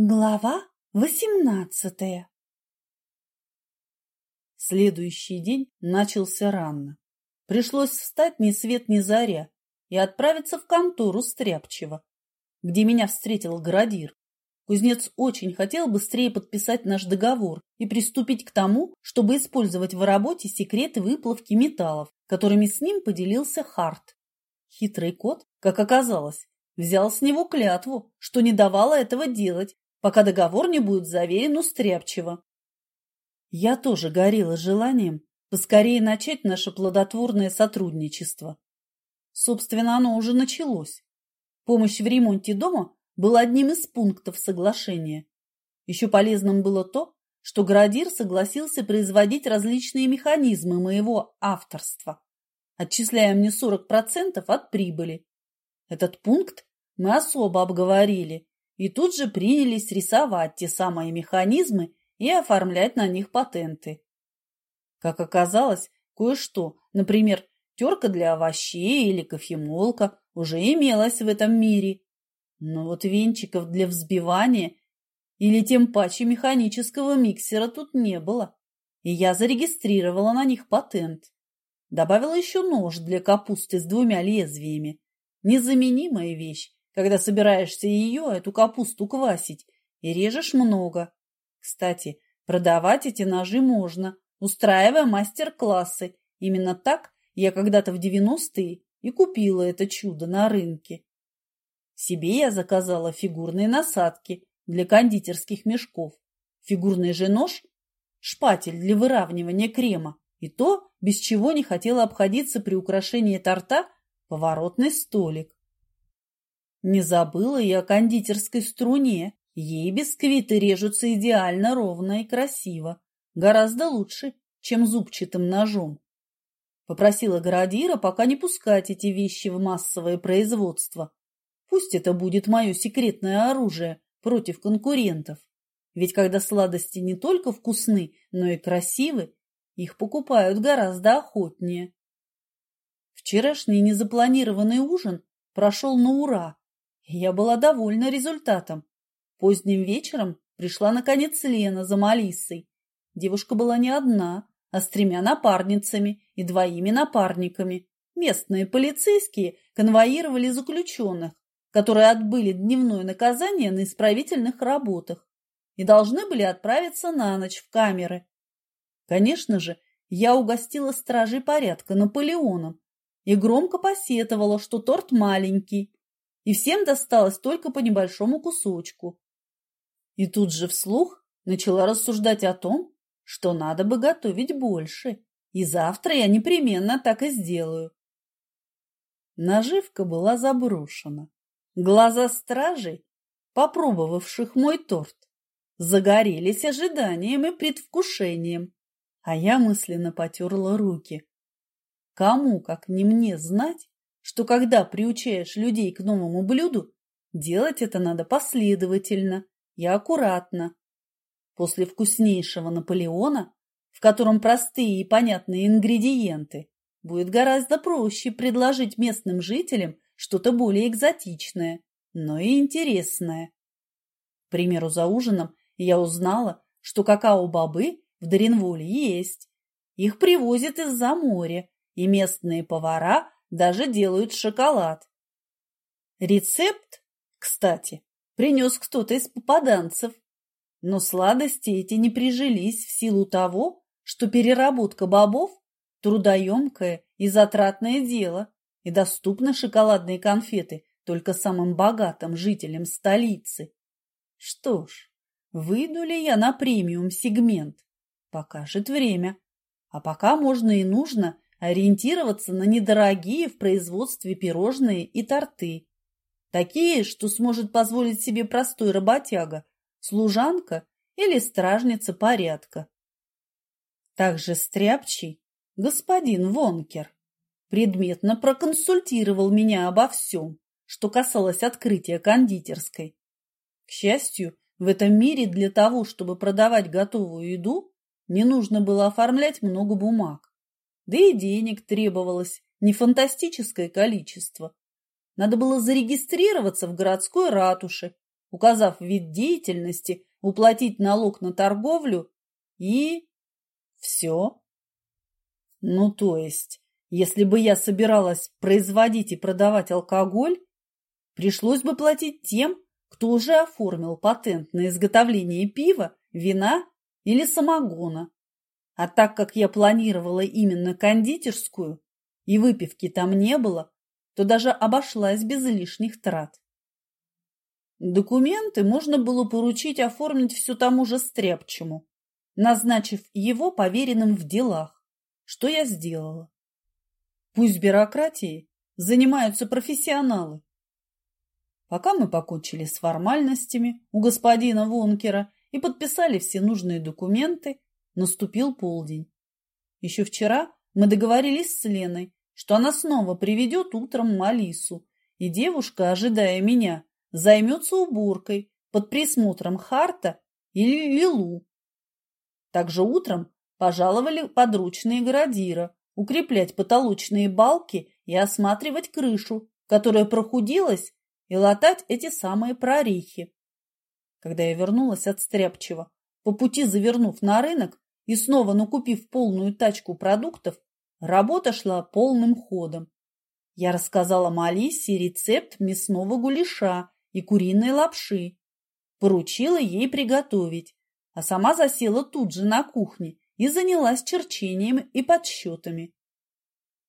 Глава восемнадцатая Следующий день начался рано. Пришлось встать ни свет ни заря и отправиться в контору Стряпчева, где меня встретил градир. Кузнец очень хотел быстрее подписать наш договор и приступить к тому, чтобы использовать в работе секреты выплавки металлов, которыми с ним поделился Харт. Хитрый кот, как оказалось, взял с него клятву, что не давала этого делать, пока договор не будет заверен у Стряпчева. Я тоже горела желанием поскорее начать наше плодотворное сотрудничество. Собственно, оно уже началось. Помощь в ремонте дома была одним из пунктов соглашения. Еще полезным было то, что Градир согласился производить различные механизмы моего авторства, отчисляя мне 40% от прибыли. Этот пункт мы особо обговорили и тут же принялись рисовать те самые механизмы и оформлять на них патенты. Как оказалось, кое-что, например, терка для овощей или кофемолка, уже имелась в этом мире. Но вот венчиков для взбивания или тем паче механического миксера тут не было, и я зарегистрировала на них патент. Добавила еще нож для капусты с двумя лезвиями. Незаменимая вещь, когда собираешься ее, эту капусту квасить, и режешь много. Кстати, продавать эти ножи можно, устраивая мастер-классы. Именно так я когда-то в девяностые и купила это чудо на рынке. Себе я заказала фигурные насадки для кондитерских мешков, фигурный же нож, шпатель для выравнивания крема и то, без чего не хотела обходиться при украшении торта, поворотный столик. Не забыла я о кондитерской струне. Ей бисквиты режутся идеально ровно и красиво. Гораздо лучше, чем зубчатым ножом. Попросила Городира пока не пускать эти вещи в массовое производство. Пусть это будет мое секретное оружие против конкурентов. Ведь когда сладости не только вкусны, но и красивы, их покупают гораздо охотнее. Вчерашний незапланированный ужин прошел на ура. Я была довольна результатом. Поздним вечером пришла, наконец, Лена за Малиссой. Девушка была не одна, а с тремя напарницами и двоими напарниками. Местные полицейские конвоировали заключенных, которые отбыли дневное наказание на исправительных работах и должны были отправиться на ночь в камеры. Конечно же, я угостила стражей порядка Наполеоном и громко посетовала, что торт маленький, и всем досталось только по небольшому кусочку. И тут же вслух начала рассуждать о том, что надо бы готовить больше, и завтра я непременно так и сделаю. Наживка была заброшена. Глаза стражей, попробовавших мой торт, загорелись ожиданием и предвкушением, а я мысленно потерла руки. Кому, как не мне, знать, что когда приучаешь людей к новому блюду, делать это надо последовательно и аккуратно. После вкуснейшего Наполеона, в котором простые и понятные ингредиенты, будет гораздо проще предложить местным жителям что-то более экзотичное, но и интересное. К примеру, за ужином я узнала, что какао-бобы в Даринволе есть. Их привозят из-за моря, и местные повара даже делают шоколад. Рецепт, кстати, принес кто-то из попаданцев, но сладости эти не прижились в силу того, что переработка бобов – трудоемкое и затратное дело, и доступны шоколадные конфеты только самым богатым жителям столицы. Что ж, выйду ли я на премиум-сегмент? Покажет время. А пока можно и нужно ориентироваться на недорогие в производстве пирожные и торты. Такие, что сможет позволить себе простой работяга, служанка или стражница порядка. Также стряпчий господин Вонкер предметно проконсультировал меня обо всем, что касалось открытия кондитерской. К счастью, в этом мире для того, чтобы продавать готовую еду, не нужно было оформлять много бумаг. Да и денег требовалось не фантастическое количество. Надо было зарегистрироваться в городской ратуше, указав вид деятельности, уплатить налог на торговлю и... все. Ну, то есть, если бы я собиралась производить и продавать алкоголь, пришлось бы платить тем, кто уже оформил патент на изготовление пива, вина или самогона. А так как я планировала именно кондитерскую, и выпивки там не было, то даже обошлась без лишних трат. Документы можно было поручить оформить все тому же Стряпчему, назначив его поверенным в делах, что я сделала. Пусть бюрократией занимаются профессионалы. Пока мы покончили с формальностями у господина Вонкера и подписали все нужные документы, наступил полдень. Еще вчера мы договорились с Леной, что она снова приведет утром Малису, и девушка, ожидая меня, займется уборкой под присмотром Харта или Лилу. Также утром пожаловали подручные градира укреплять потолочные балки и осматривать крышу, которая прохудилась, и латать эти самые прорехи. Когда я вернулась от Стряпчева, по пути завернув на рынок и снова накупив полную тачку продуктов, Работа шла полным ходом. Я рассказала Малисе рецепт мясного гуляша и куриной лапши. Поручила ей приготовить, а сама засела тут же на кухне и занялась черчением и подсчетами.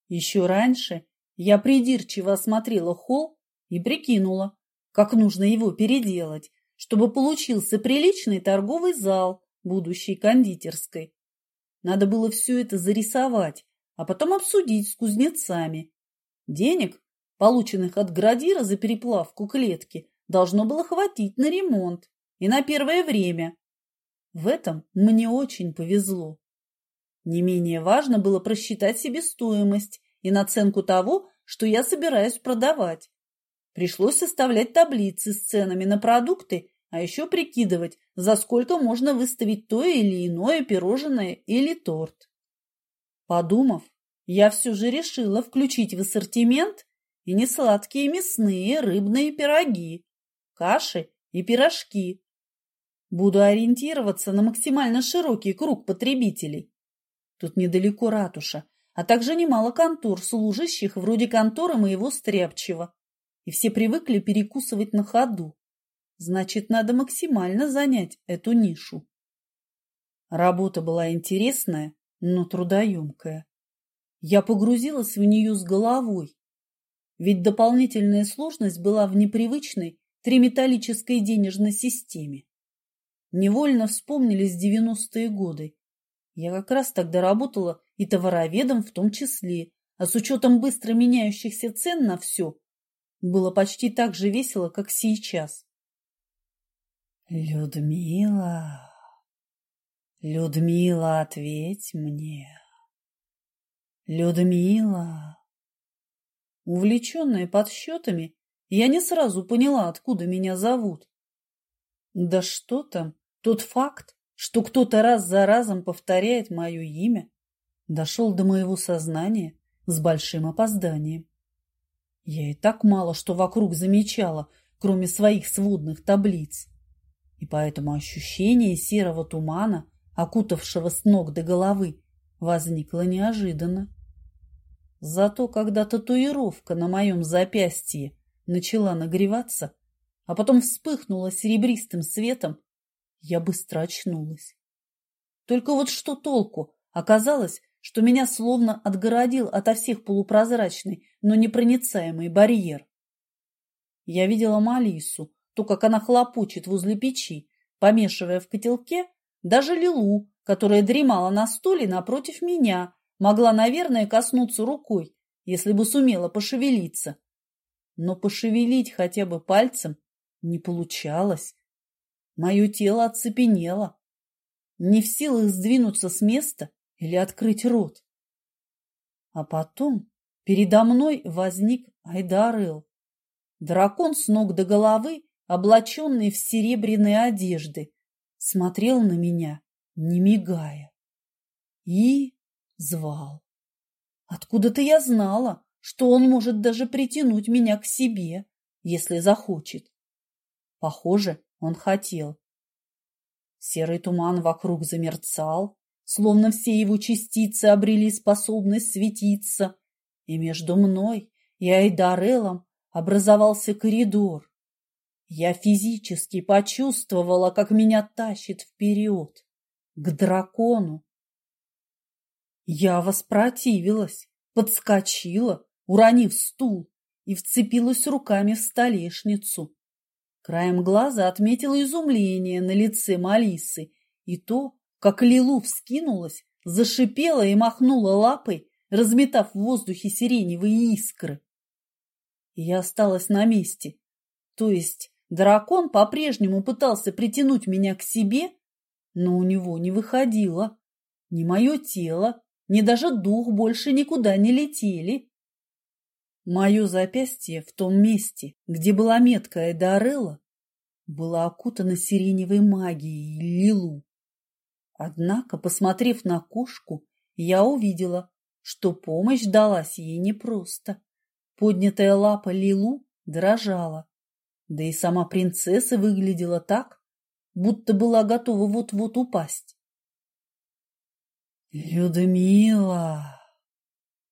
Еще раньше я придирчиво осмотрела холл и прикинула, как нужно его переделать, чтобы получился приличный торговый зал будущей кондитерской. Надо было все это зарисовать, а потом обсудить с кузнецами. Денег, полученных от градира за переплавку клетки, должно было хватить на ремонт и на первое время. В этом мне очень повезло. Не менее важно было просчитать себе стоимость и наценку того, что я собираюсь продавать. Пришлось составлять таблицы с ценами на продукты, а еще прикидывать, за сколько можно выставить то или иное пирожное или торт. Подумав, я все же решила включить в ассортимент и несладкие мясные рыбные пироги, каши и пирожки. Буду ориентироваться на максимально широкий круг потребителей. Тут недалеко ратуша, а также немало контор, служащих вроде конторы моего стряпчего. И все привыкли перекусывать на ходу. Значит, надо максимально занять эту нишу. Работа была интересная, но трудоемкая. Я погрузилась в нее с головой, ведь дополнительная сложность была в непривычной триметаллической денежной системе. Невольно вспомнились девяностые годы. Я как раз тогда работала и товароведом в том числе, а с учетом быстро меняющихся цен на все, было почти так же весело, как сейчас. Людмила... Людмила, ответь мне. Людмила. Увлеченная подсчетами, я не сразу поняла, откуда меня зовут. Да что там, тот факт, что кто-то раз за разом повторяет мое имя, дошел до моего сознания с большим опозданием. Я и так мало что вокруг замечала, кроме своих сводных таблиц. И поэтому ощущение серого тумана окутавшего с ног до головы, возникла неожиданно. Зато когда татуировка на моем запястье начала нагреваться, а потом вспыхнула серебристым светом, я быстро очнулась. Только вот что толку? Оказалось, что меня словно отгородил ото всех полупрозрачный, но непроницаемый барьер. Я видела Малису, то, как она хлопочет возле печи, помешивая в котелке даже Лилу, которая дремала на стуле напротив меня, могла, наверное, коснуться рукой, если бы сумела пошевелиться. Но пошевелить хотя бы пальцем не получалось. Мое тело оцепенело, не в силах сдвинуться с места или открыть рот. А потом передо мной возник Айдарел, дракон с ног до головы, облаченный в серебряные одежды, смотрел на меня, не мигая, и звал. Откуда-то я знала, что он может даже притянуть меня к себе, если захочет. Похоже, он хотел. Серый туман вокруг замерцал, словно все его частицы обрели способность светиться, и между мной и Айдарелом образовался коридор. Я физически почувствовала, как меня тащит вперед, к дракону. Я воспротивилась, подскочила, уронив стул, и вцепилась руками в столешницу. Краем глаза отметила изумление на лице Малисы и то, как Лилу вскинулась, зашипела и махнула лапой, разметав в воздухе сиреневые искры. я осталась на месте. То есть дракон по-прежнему пытался притянуть меня к себе, но у него не выходило. Ни мое тело, ни даже дух больше никуда не летели. Мое запястье в том месте, где была метка Эдарелла, было окутано сиреневой магией Лилу. Однако, посмотрев на кошку, я увидела, что помощь далась ей непросто. Поднятая лапа Лилу дрожала, да и сама принцесса выглядела так, будто была готова вот-вот упасть. «Людмила!»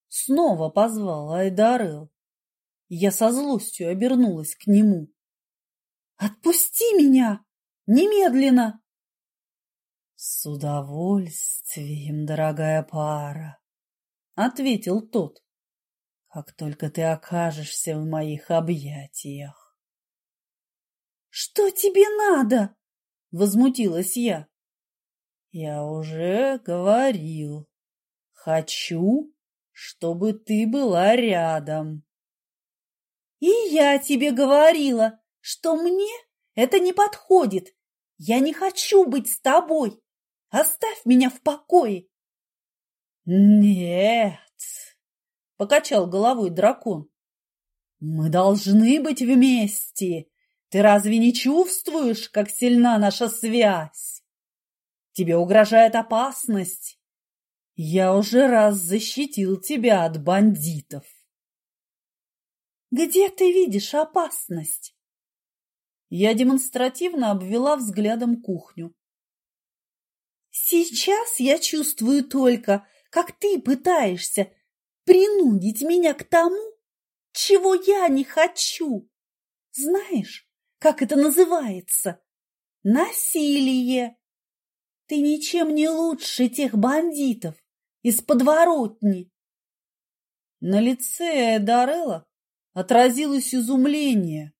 Снова позвал Айдарел. Я со злостью обернулась к нему. «Отпусти меня! Немедленно!» «С удовольствием, дорогая пара!» — ответил тот. «Как только ты окажешься в моих объятиях!» «Что тебе надо?» — возмутилась я. «Я уже говорил. Хочу, чтобы ты была рядом». «И я тебе говорила, что мне это не подходит. Я не хочу быть с тобой. Оставь меня в покое. Нет, покачал головой дракон. Мы должны быть вместе. Ты разве не чувствуешь, как сильна наша связь? Тебе угрожает опасность. Я уже раз защитил тебя от бандитов. Где ты видишь опасность? Я демонстративно обвела взглядом кухню. Сейчас я чувствую только, как ты пытаешься принудить меня к тому, чего я не хочу. Знаешь, как это называется? Насилие. Ты ничем не лучше тех бандитов из подворотни. На лице Дарелла отразилось изумление.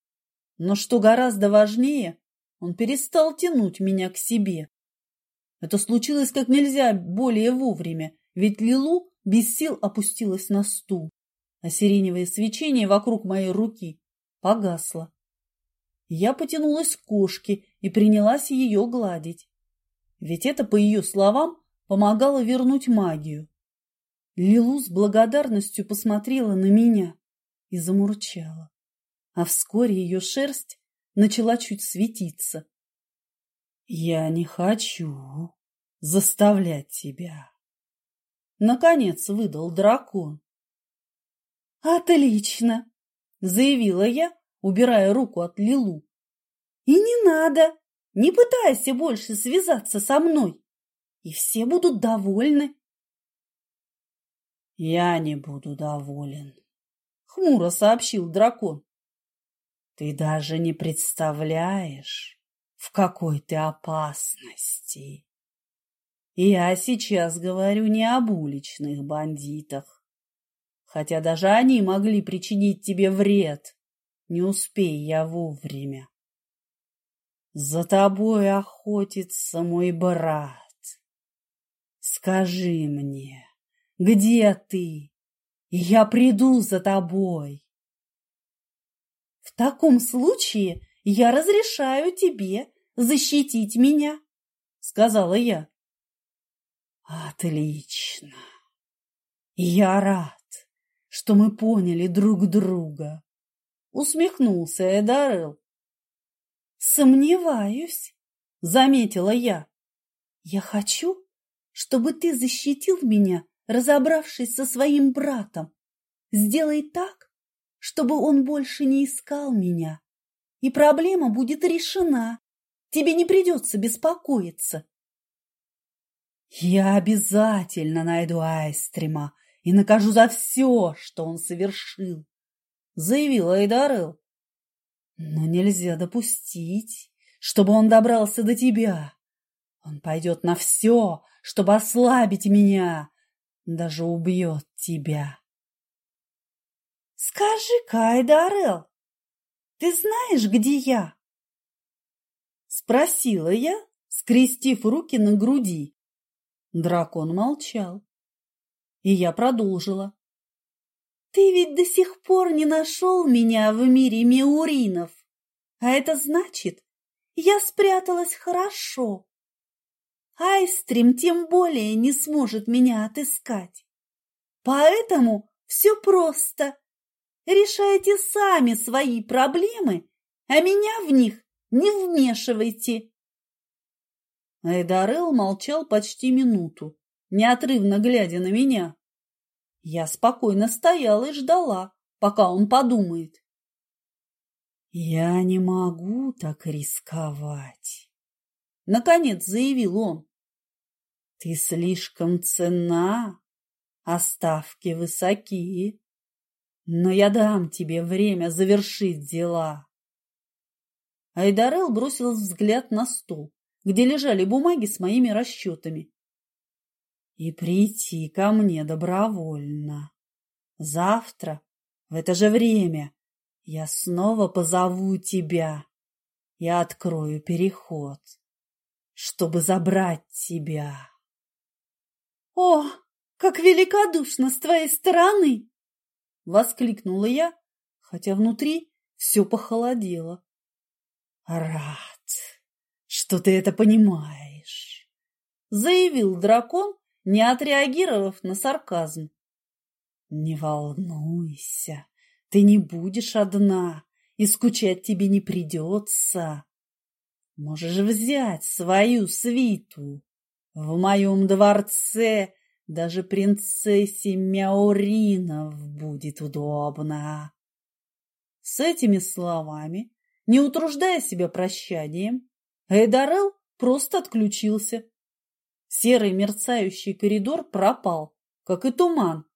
Но что гораздо важнее, он перестал тянуть меня к себе. Это случилось как нельзя более вовремя, ведь Лилу без сил опустилась на стул, а сиреневое свечение вокруг моей руки погасло. Я потянулась к кошке и принялась ее гладить. Ведь это, по ее словам, помогало вернуть магию. Лилу с благодарностью посмотрела на меня и замурчала а вскоре ее шерсть начала чуть светиться. «Я не хочу заставлять тебя!» Наконец выдал дракон. «Отлично!» — заявила я, убирая руку от Лилу. «И не надо! Не пытайся больше связаться со мной, и все будут довольны!» «Я не буду доволен», — хмуро сообщил дракон. Ты даже не представляешь, в какой ты опасности. Я сейчас говорю не об уличных бандитах, хотя даже они могли причинить тебе вред, не успей я вовремя. За тобой охотится мой брат. Скажи мне, где ты? Я приду за тобой. В таком случае я разрешаю тебе защитить меня, сказала я. Отлично. Я рад, что мы поняли друг друга, усмехнулся Эдарел. Сомневаюсь, заметила я. Я хочу, чтобы ты защитил меня, разобравшись со своим братом. Сделай так, чтобы он больше не искал меня. и проблема будет решена. Тебе не придется беспокоиться. Я обязательно найду Айстрима и накажу за все, что он совершил, заявил Айдарел. Но нельзя допустить, чтобы он добрался до тебя. Он пойдет на все, чтобы ослабить меня, даже убьет тебя. Скажи-ка, Айдарел, ты знаешь, где я? Спросила я, скрестив руки на груди. Дракон молчал. И я продолжила. Ты ведь до сих пор не нашел меня в мире меуринов. А это значит, я спряталась хорошо. Айстрим тем более не сможет меня отыскать. Поэтому все просто. Решайте сами свои проблемы, а меня в них не вмешивайте. Айдарел молчал почти минуту, неотрывно глядя на меня. Я спокойно стояла и ждала, пока он подумает. «Я не могу так рисковать», — наконец заявил он. «Ты слишком цена, а ставки высокие, но я дам тебе время завершить дела». Айдарел бросил взгляд на стол, где лежали бумаги с моими расчетами. «И прийти ко мне добровольно. Завтра, в это же время, я снова позову тебя и открою переход, чтобы забрать тебя. О, как великодушно с твоей стороны! Воскликнула я, хотя внутри все похолодело. Рад, что ты это понимаешь, заявил дракон, не отреагировав на сарказм. Не волнуйся, ты не будешь одна, и скучать тебе не придется. Можешь взять свою свиту. В моем дворце даже принцессе Мяуринов будет удобно. С этими словами, не утруждая себя прощанием, Эйдарел просто отключился. Серый мерцающий коридор пропал, как и туман,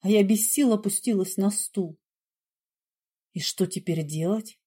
а я без сил опустилась на стул. И что теперь делать?